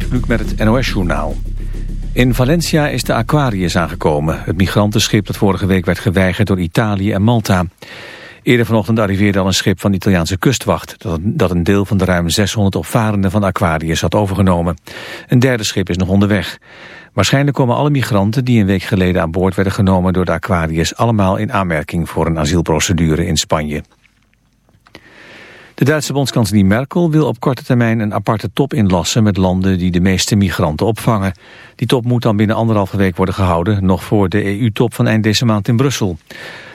Gert met het NOS-journaal. In Valencia is de Aquarius aangekomen. Het migrantenschip dat vorige week werd geweigerd door Italië en Malta. Eerder vanochtend arriveerde al een schip van de Italiaanse kustwacht... dat een deel van de ruim 600 opvarenden van Aquarius had overgenomen. Een derde schip is nog onderweg. Waarschijnlijk komen alle migranten die een week geleden aan boord werden genomen door de Aquarius... allemaal in aanmerking voor een asielprocedure in Spanje. De Duitse bondskanselier Merkel wil op korte termijn een aparte top inlassen met landen die de meeste migranten opvangen. Die top moet dan binnen anderhalve week worden gehouden, nog voor de EU-top van eind deze maand in Brussel.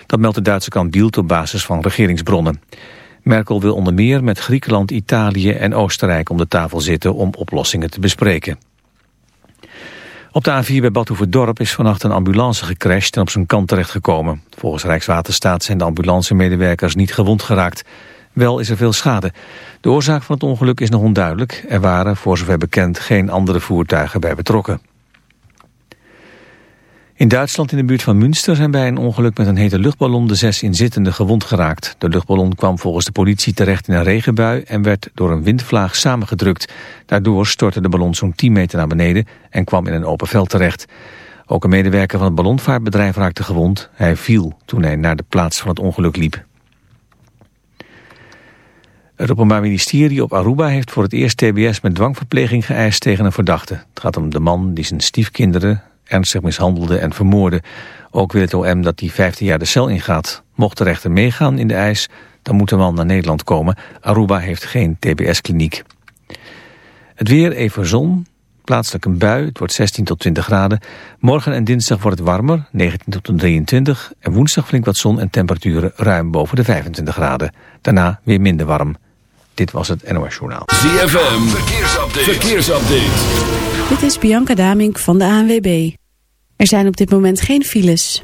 Dat meldt de Duitse kant Bielt op basis van regeringsbronnen. Merkel wil onder meer met Griekenland, Italië en Oostenrijk om de tafel zitten om oplossingen te bespreken. Op de A4 bij Badhoevedorp is vannacht een ambulance gecrashed en op zijn kant terechtgekomen. Volgens Rijkswaterstaat zijn de ambulancemedewerkers niet gewond geraakt. Wel is er veel schade. De oorzaak van het ongeluk is nog onduidelijk. Er waren, voor zover bekend, geen andere voertuigen bij betrokken. In Duitsland in de buurt van Münster zijn bij een ongeluk met een hete luchtballon de zes inzittenden gewond geraakt. De luchtballon kwam volgens de politie terecht in een regenbui en werd door een windvlaag samengedrukt. Daardoor stortte de ballon zo'n 10 meter naar beneden en kwam in een open veld terecht. Ook een medewerker van het ballonvaartbedrijf raakte gewond. Hij viel toen hij naar de plaats van het ongeluk liep. Het Openbaar Ministerie op Aruba heeft voor het eerst tbs met dwangverpleging geëist tegen een verdachte. Het gaat om de man die zijn stiefkinderen ernstig mishandelde en vermoorde. Ook wil het OM dat hij 15 jaar de cel ingaat. Mocht de rechter meegaan in de eis, dan moet de man naar Nederland komen. Aruba heeft geen tbs-kliniek. Het weer even zon, plaatselijk een bui, het wordt 16 tot 20 graden. Morgen en dinsdag wordt het warmer, 19 tot 23. En woensdag flink wat zon en temperaturen ruim boven de 25 graden. Daarna weer minder warm. Dit was het NOS Journaal. ZFM, verkeersupdate. verkeersupdate. Dit is Bianca Damink van de ANWB. Er zijn op dit moment geen files.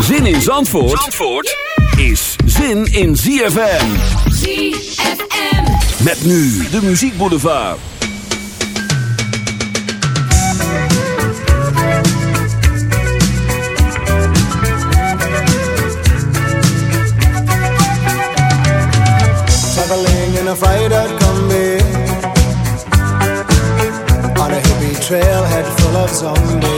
Zin in Zandvoort, Zandvoort is zin in ZFM. ZFM. Met nu de muziekboulevard. Traveling in a freighter combi On a hippie trailhead full of zombies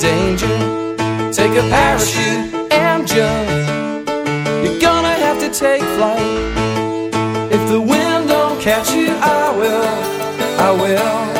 danger. Take a parachute and jump. You're gonna have to take flight. If the wind don't catch you, I will. I will.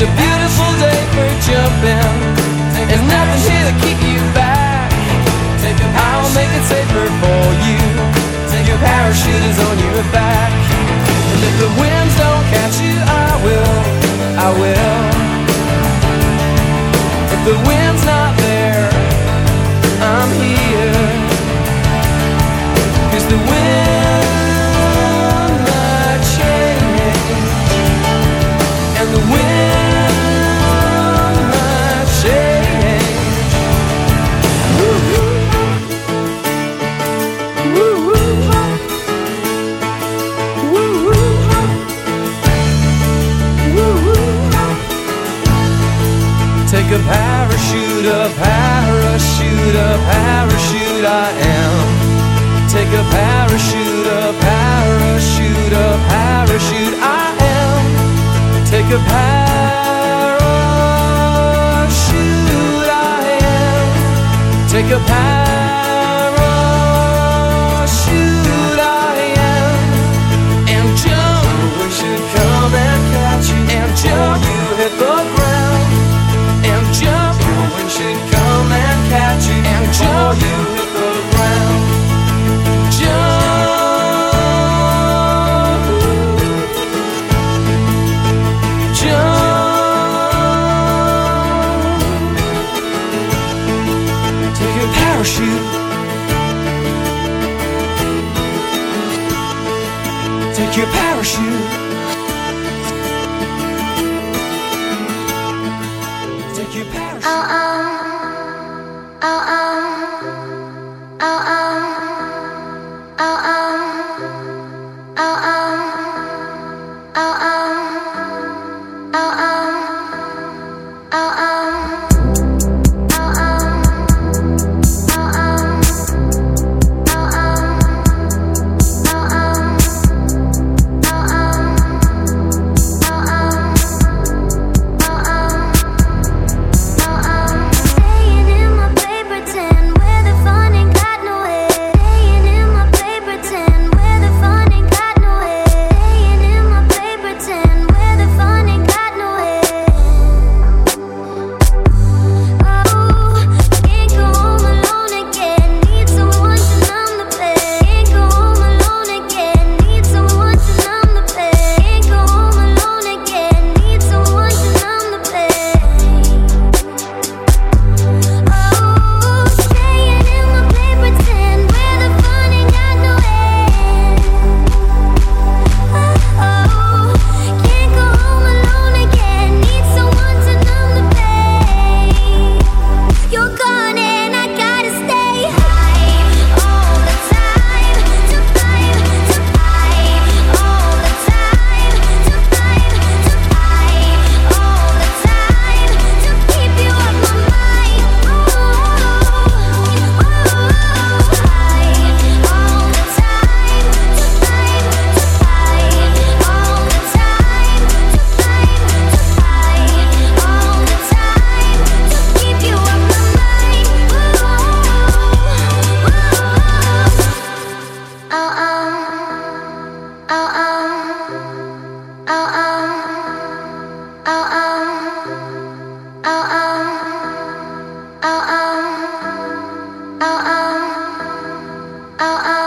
It's a beautiful day for jumping. There's nothing here to keep you back. I'll make it safer. oh, oh.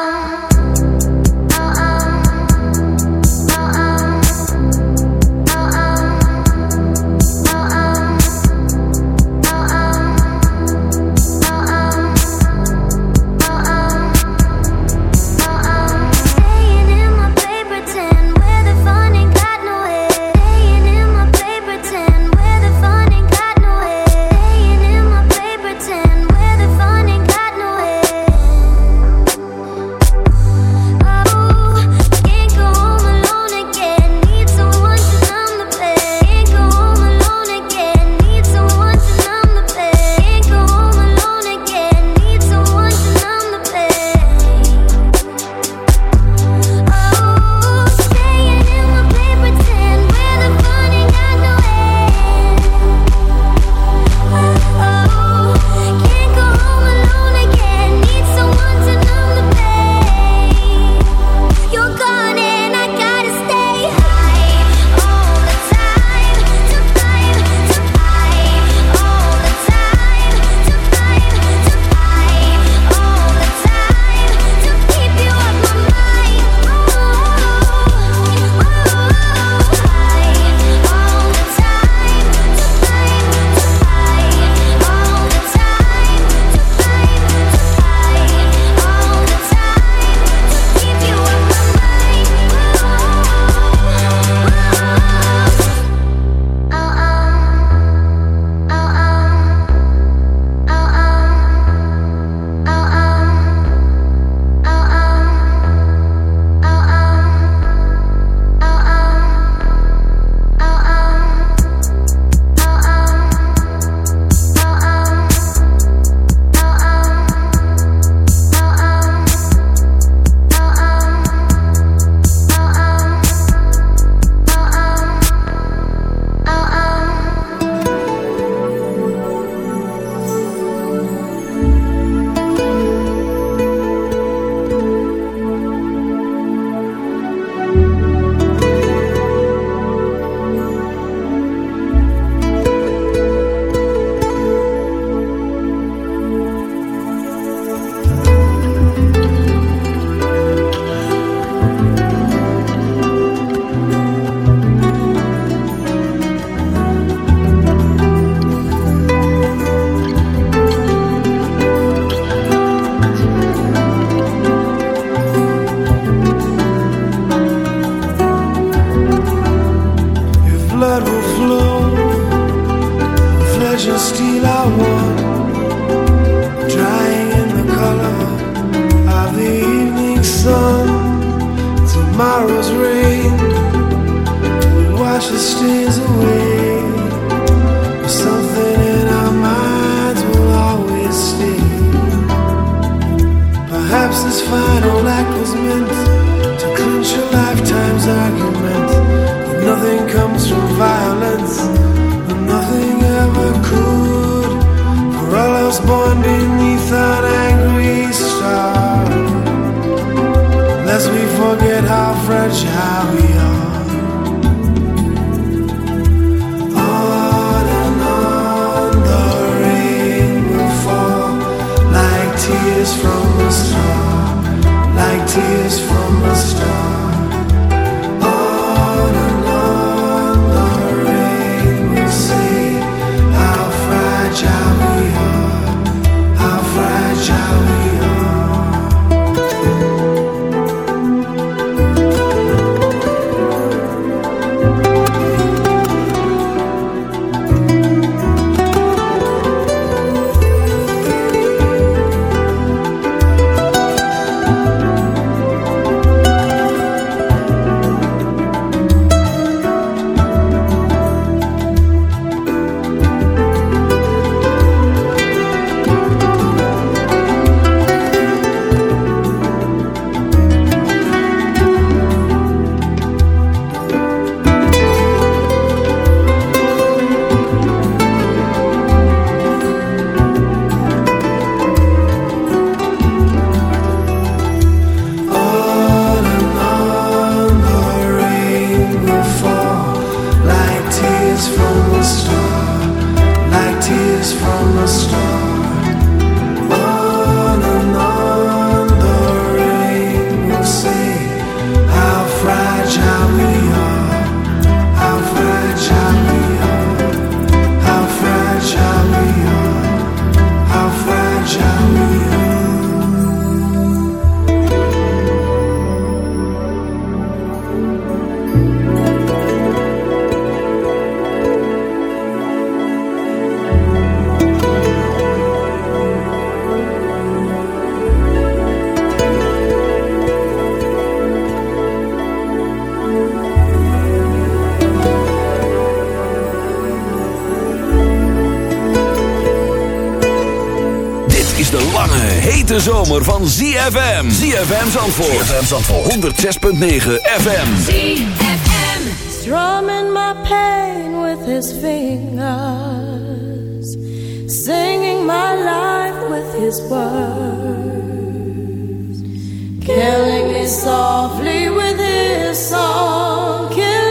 Like tears from a star lange, hete zomer van ZFM. ZFM Zandvoort. ZFM Zandvoort. 106.9 FM. Strumming my pain with his fingers, singing my life with his words, killing me softly with his song, killing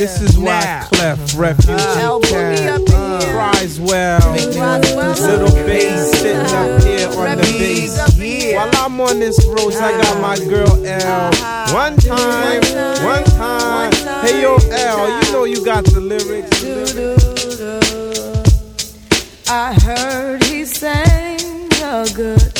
this is why Now. Clef mm-hmm. Refugee El Cat Boogie up in here. cries well. Roswell Little bass sitting up uh-huh. here on the bass. up in here. While I'm on this road, I got my uh-huh. girl L. Uh-huh. One time, one time. Hey yo, L, you know you got the lyrics. I heard he sang a good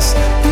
eyes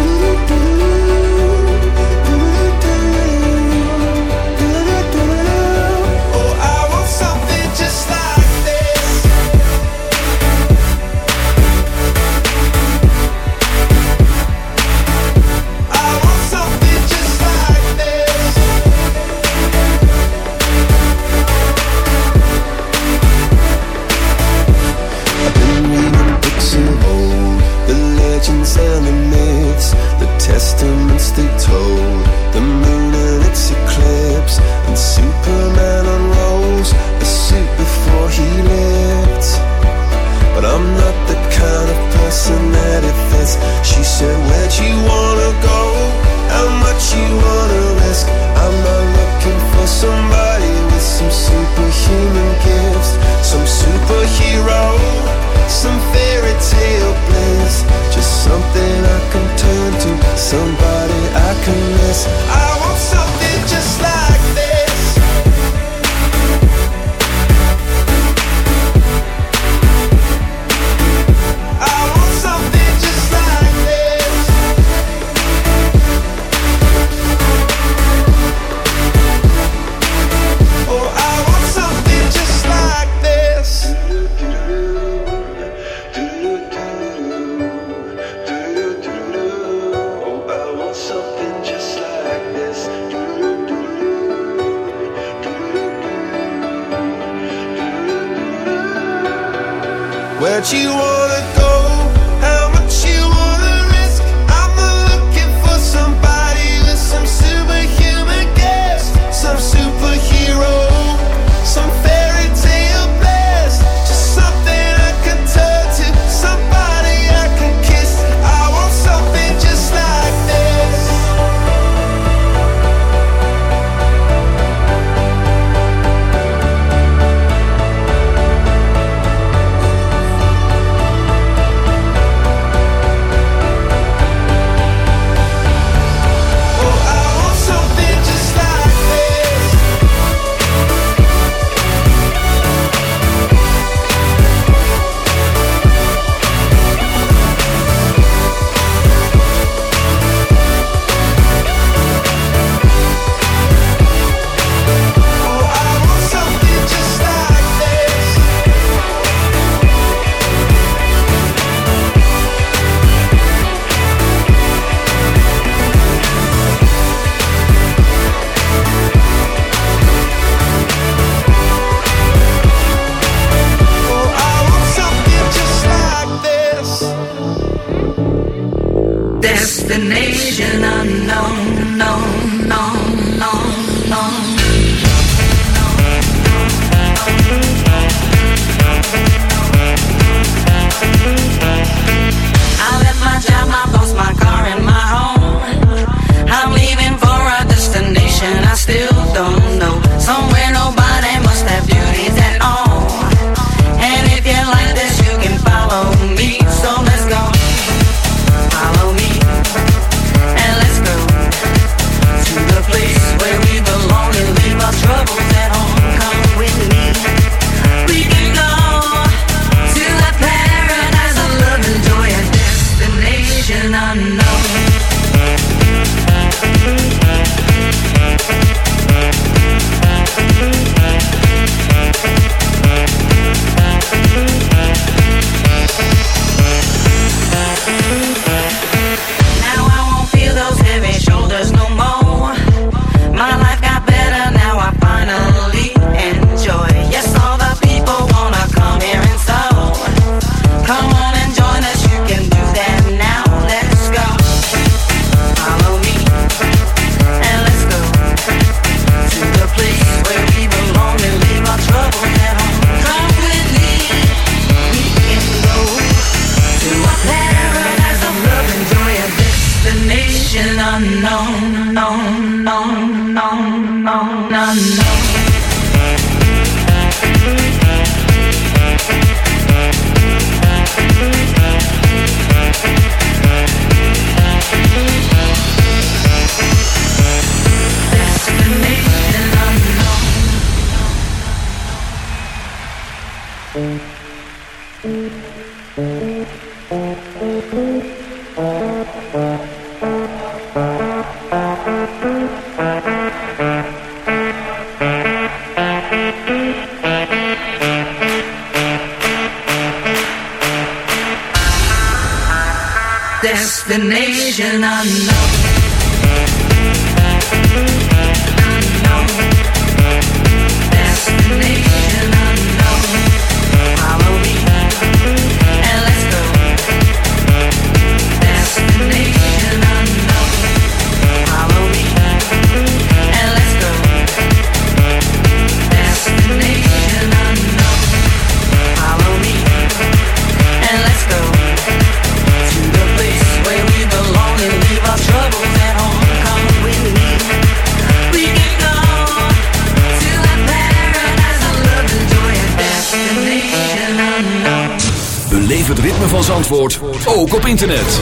Zandvoort ook op internet.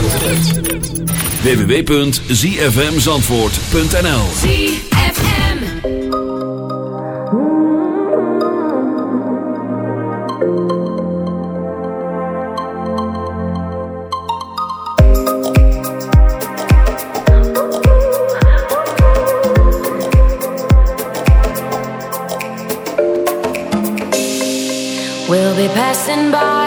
www.zfmzandvoort.nl ZFM We'll be passing by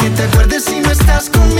que te acuerdes si no estás conmigo.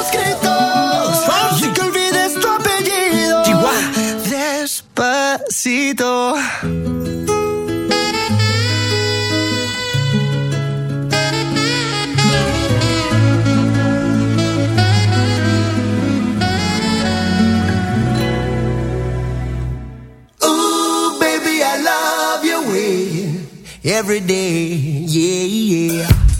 necesito. every day. Yeah, yeah.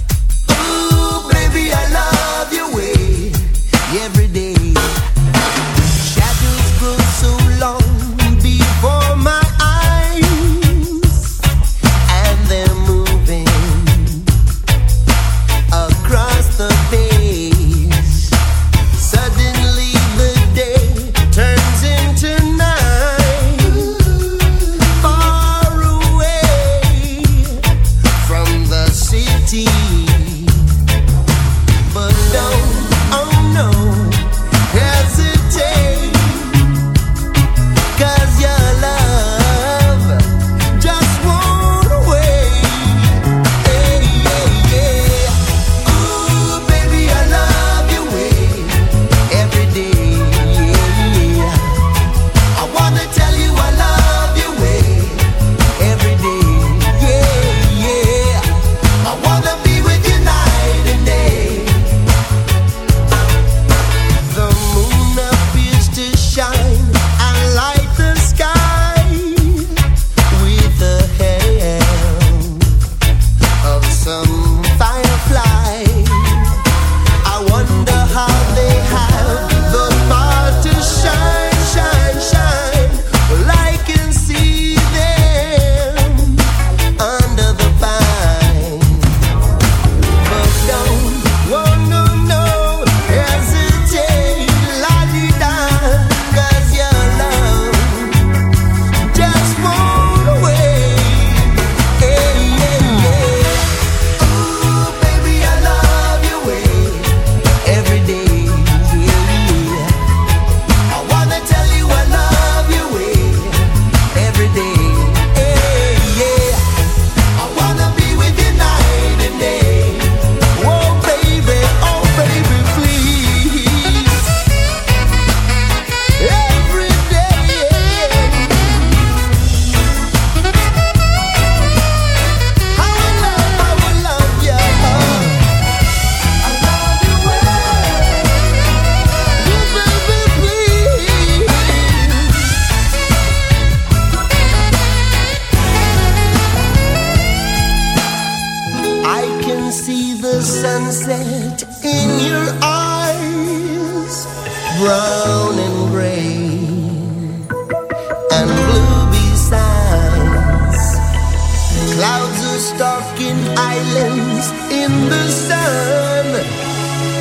stalking islands in the sun.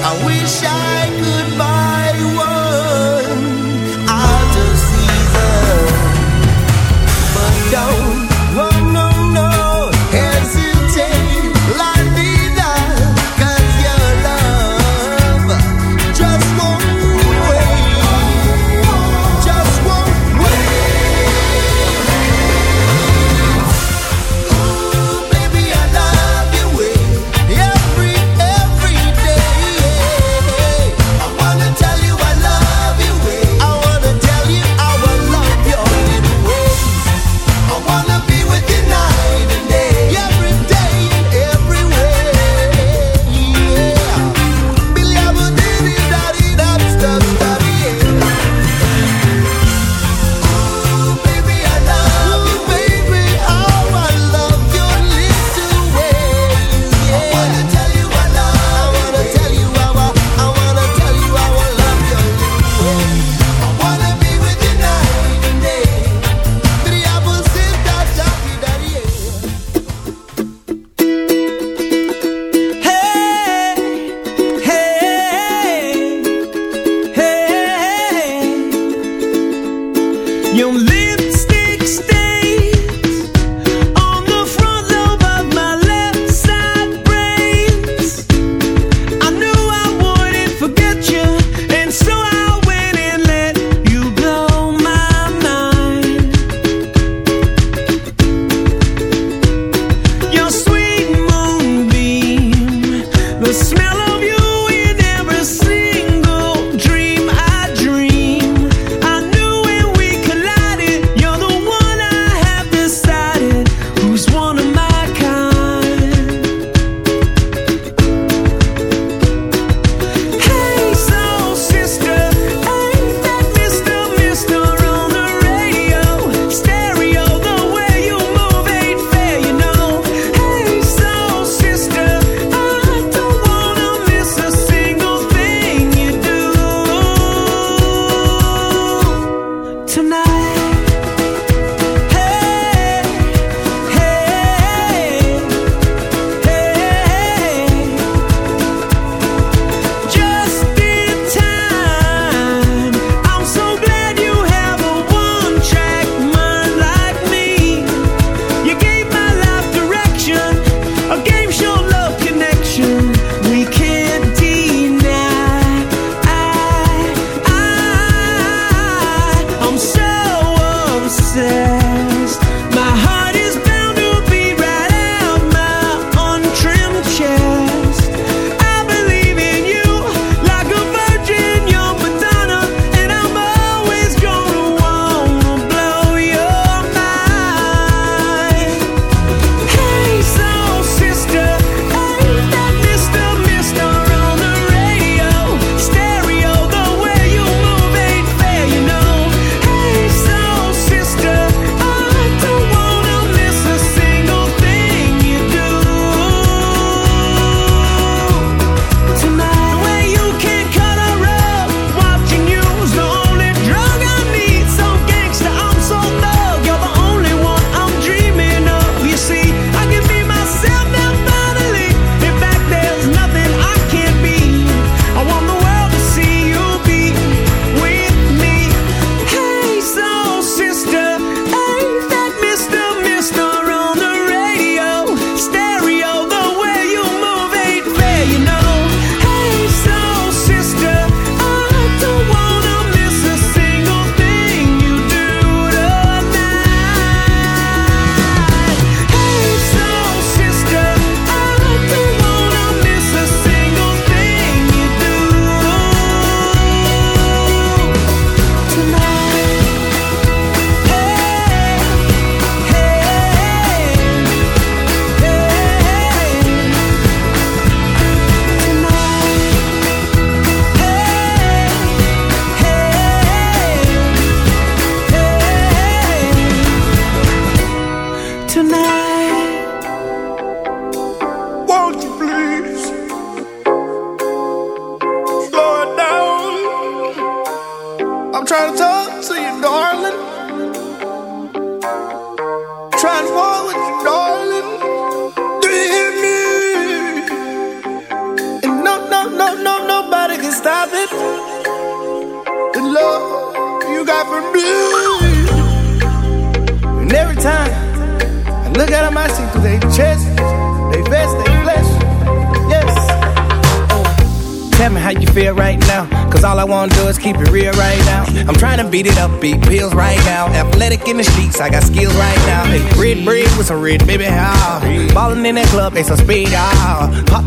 I wish I could buy one.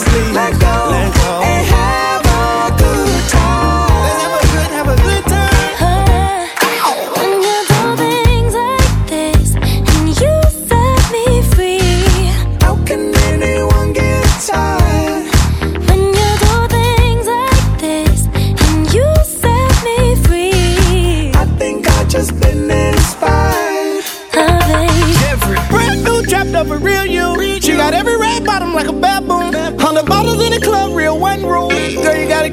Sleep.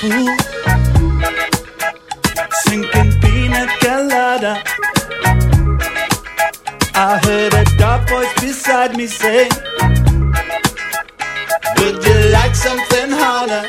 Sinking pina colada. I heard a dark voice beside me say, Would you like something harder?